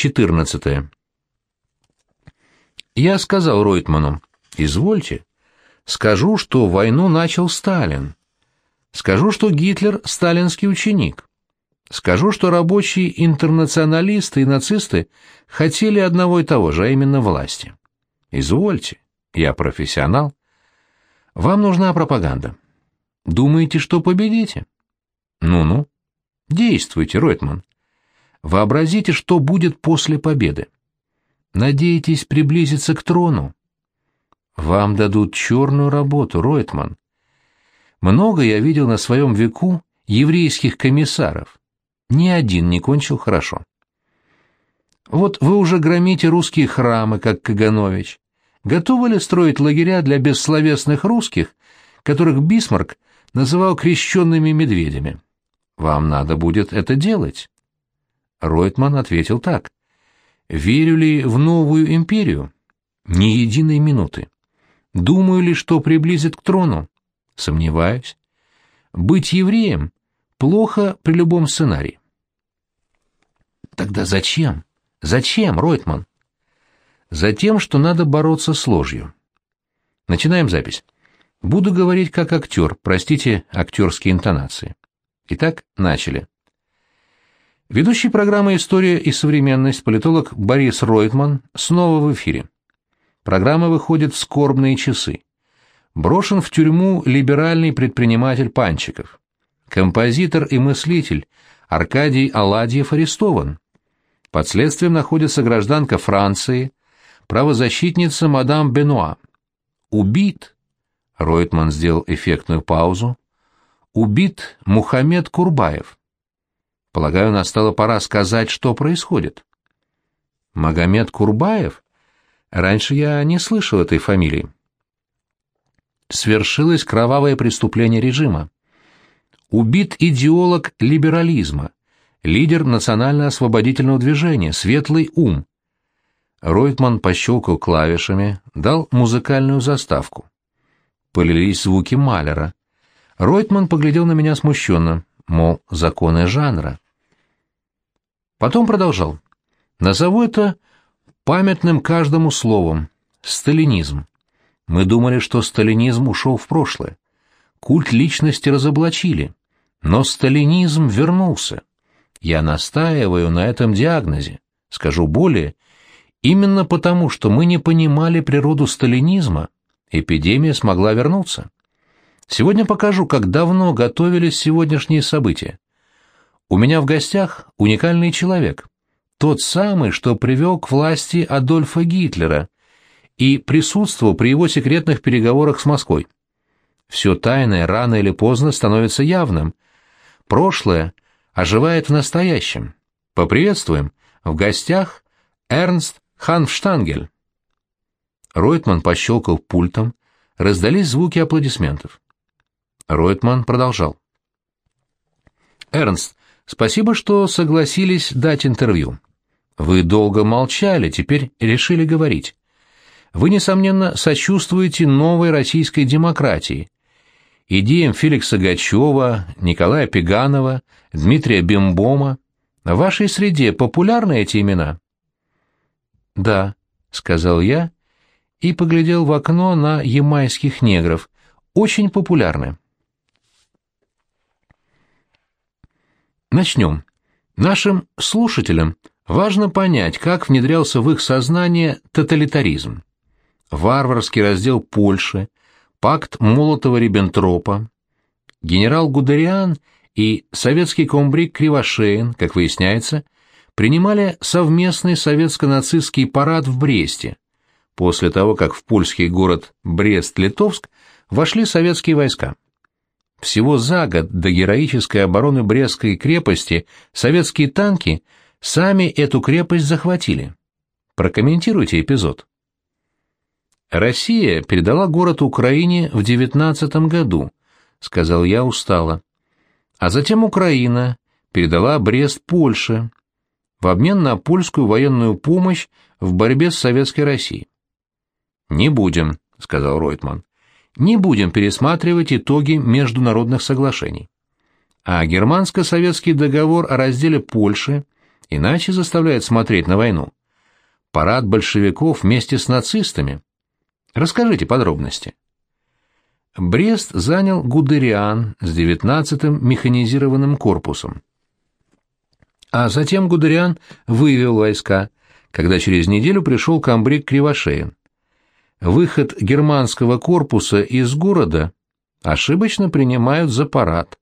14. Я сказал Ройтману, извольте, скажу, что войну начал Сталин. Скажу, что Гитлер – сталинский ученик. Скажу, что рабочие интернационалисты и нацисты хотели одного и того же, а именно власти. Извольте, я профессионал. Вам нужна пропаганда. Думаете, что победите? Ну-ну. Действуйте, Ройтман. Вообразите, что будет после победы. Надеетесь приблизиться к трону? Вам дадут черную работу, Ройтман. Много я видел на своем веку еврейских комиссаров. Ни один не кончил хорошо. Вот вы уже громите русские храмы, как Каганович. Готовы ли строить лагеря для бессловесных русских, которых Бисмарк называл крещенными медведями? Вам надо будет это делать. Ройтман ответил так. «Верю ли в новую империю? Ни единой минуты. Думаю ли, что приблизит к трону? Сомневаюсь. Быть евреем плохо при любом сценарии. Тогда зачем? Зачем, Ройтман? Затем, что надо бороться с ложью. Начинаем запись. Буду говорить как актер, простите актерские интонации. Итак, начали. Ведущий программы «История и современность» политолог Борис Ройтман снова в эфире. Программа выходит в скорбные часы. Брошен в тюрьму либеральный предприниматель Панчиков. Композитор и мыслитель Аркадий Аладьев арестован. Под следствием находится гражданка Франции, правозащитница мадам Бенуа. Убит. Ройтман сделал эффектную паузу. Убит Мухаммед Курбаев. Полагаю, настала пора сказать, что происходит. Магомед Курбаев? Раньше я не слышал этой фамилии. Свершилось кровавое преступление режима. Убит идеолог либерализма, лидер национально-освободительного движения, светлый ум. Ройтман пощелкал клавишами, дал музыкальную заставку. Полились звуки Малера. Ройтман поглядел на меня смущенно мол, законы жанра. Потом продолжал. Назову это памятным каждому словом. Сталинизм. Мы думали, что сталинизм ушел в прошлое. Культ личности разоблачили. Но сталинизм вернулся. Я настаиваю на этом диагнозе. Скажу более, именно потому, что мы не понимали природу сталинизма, эпидемия смогла вернуться. Сегодня покажу, как давно готовились сегодняшние события. У меня в гостях уникальный человек. Тот самый, что привел к власти Адольфа Гитлера и присутствовал при его секретных переговорах с Москвой. Все тайное рано или поздно становится явным. Прошлое оживает в настоящем. Поприветствуем. В гостях Эрнст Ханфштангель. Ройтман пощелкал пультом, раздались звуки аплодисментов. Ройтман продолжал. «Эрнст, спасибо, что согласились дать интервью. Вы долго молчали, теперь решили говорить. Вы, несомненно, сочувствуете новой российской демократии, идеям Феликса Гачева, Николая Пеганова, Дмитрия Бембома. В вашей среде популярны эти имена?» «Да», — сказал я и поглядел в окно на ямайских негров. «Очень популярны». Начнем. Нашим слушателям важно понять, как внедрялся в их сознание тоталитаризм. Варварский раздел Польши, пакт Молотова-Риббентропа, генерал Гудериан и советский комбриг Кривошеин, как выясняется, принимали совместный советско-нацистский парад в Бресте, после того, как в польский город Брест-Литовск вошли советские войска. Всего за год до героической обороны Брестской крепости советские танки сами эту крепость захватили. Прокомментируйте эпизод. Россия передала город Украине в девятнадцатом году, сказал я устало. А затем Украина передала Брест Польше в обмен на польскую военную помощь в борьбе с советской Россией. Не будем, сказал Ройтман не будем пересматривать итоги международных соглашений. А германско-советский договор о разделе Польши Иначе заставляет смотреть на войну. Парад большевиков вместе с нацистами. Расскажите подробности. Брест занял Гудериан с 19-м механизированным корпусом. А затем Гудериан вывел войска, когда через неделю пришел комбриг Кривошеин. Выход германского корпуса из города ошибочно принимают за парад.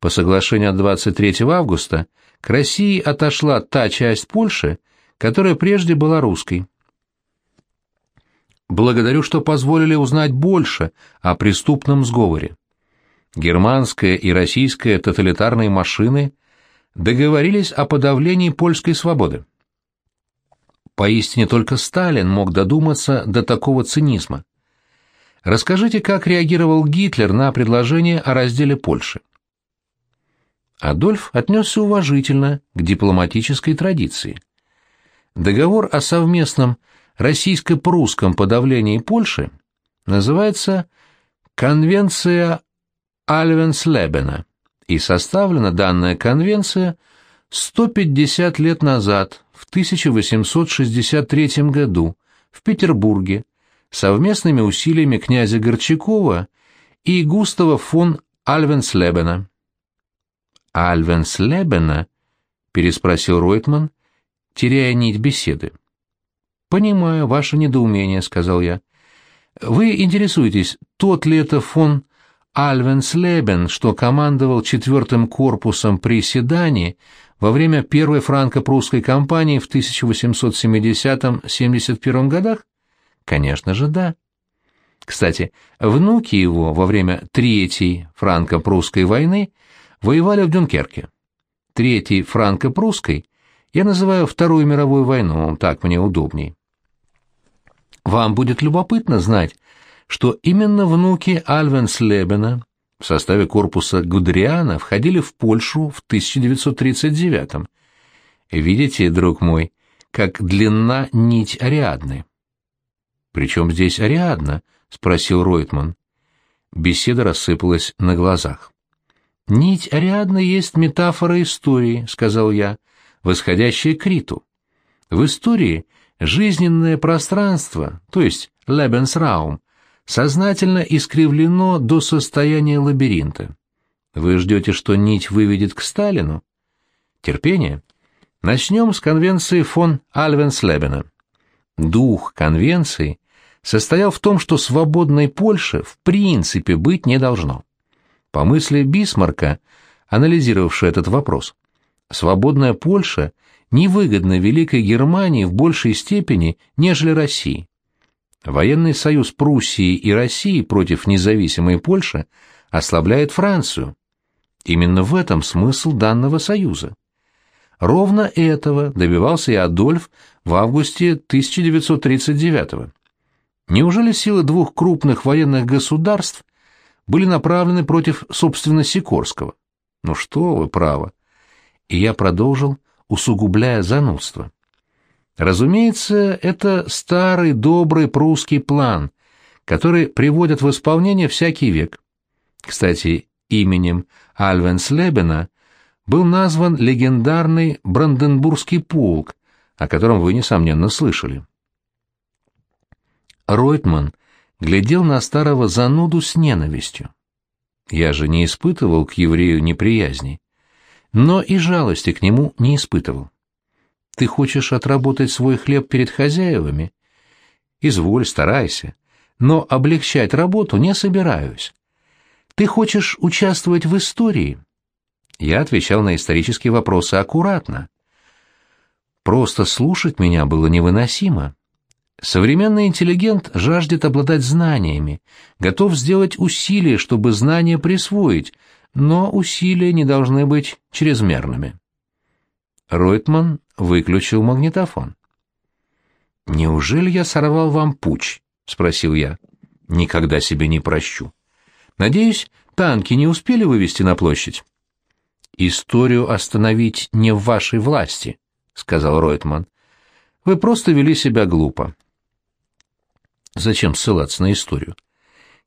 По соглашению от 23 августа к России отошла та часть Польши, которая прежде была русской. Благодарю, что позволили узнать больше о преступном сговоре. Германская и российская тоталитарные машины договорились о подавлении польской свободы. Поистине только Сталин мог додуматься до такого цинизма. Расскажите, как реагировал Гитлер на предложение о разделе Польши. Адольф отнесся уважительно к дипломатической традиции. Договор о совместном российско-прусском подавлении Польши называется «Конвенция Альвенслебена», и составлена данная конвенция 150 лет назад, в 1863 году, в Петербурге, совместными усилиями князя Горчакова и Густава фон Альвенслебена. «Альвенслебена?» — переспросил Ройтман, теряя нить беседы. «Понимаю ваше недоумение», — сказал я. «Вы интересуетесь, тот ли это фон Альвенслебен, что командовал четвертым корпусом при Седане во время Первой франко-прусской кампании в 1870-71 годах? Конечно же, да. Кстати, внуки его во время Третьей франко-прусской войны воевали в Дюнкерке. Третьей франко-прусской я называю Вторую мировую войну, так мне удобней. Вам будет любопытно знать, что именно внуки Альвенслебена в составе корпуса Гудриана входили в Польшу в 1939-м. Видите, друг мой, как длинна нить Ариадны. «Причем здесь Ариадна?» — спросил Ройтман. Беседа рассыпалась на глазах. «Нить Ариадны есть метафора истории», — сказал я, — «восходящая к Риту. В истории жизненное пространство, то есть Lebensraum, сознательно искривлено до состояния лабиринта. Вы ждете, что нить выведет к Сталину? Терпение. Начнем с конвенции фон Альвенслебена. Дух конвенции состоял в том, что свободной Польши в принципе быть не должно. По мысли Бисмарка, анализировавшего этот вопрос, свободная Польша невыгодна Великой Германии в большей степени, нежели России. Военный союз Пруссии и России против независимой Польши ослабляет Францию. Именно в этом смысл данного союза. Ровно этого добивался и Адольф в августе 1939 года. Неужели силы двух крупных военных государств были направлены против, собственно, Сикорского? Ну что вы, право. И я продолжил, усугубляя занудство. Разумеется, это старый добрый прусский план, который приводят в исполнение всякий век. Кстати, именем Альвенслебена был назван легендарный Бранденбургский полк, о котором вы, несомненно, слышали. Ройтман глядел на старого зануду с ненавистью. Я же не испытывал к еврею неприязни, но и жалости к нему не испытывал. Ты хочешь отработать свой хлеб перед хозяевами? Изволь, старайся. Но облегчать работу не собираюсь. Ты хочешь участвовать в истории? Я отвечал на исторические вопросы аккуратно. Просто слушать меня было невыносимо. Современный интеллигент жаждет обладать знаниями, готов сделать усилия, чтобы знания присвоить, но усилия не должны быть чрезмерными. Ройтман выключил магнитофон. «Неужели я сорвал вам путь?» — спросил я. «Никогда себе не прощу. Надеюсь, танки не успели вывести на площадь?» «Историю остановить не в вашей власти», — сказал Ройтман. «Вы просто вели себя глупо». «Зачем ссылаться на историю?»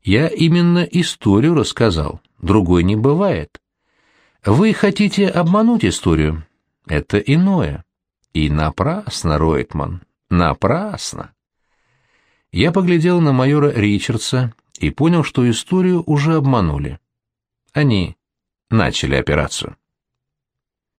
«Я именно историю рассказал, другой не бывает». «Вы хотите обмануть историю?» Это иное. И напрасно, Ройтман, напрасно. Я поглядел на майора Ричардса и понял, что историю уже обманули. Они начали операцию.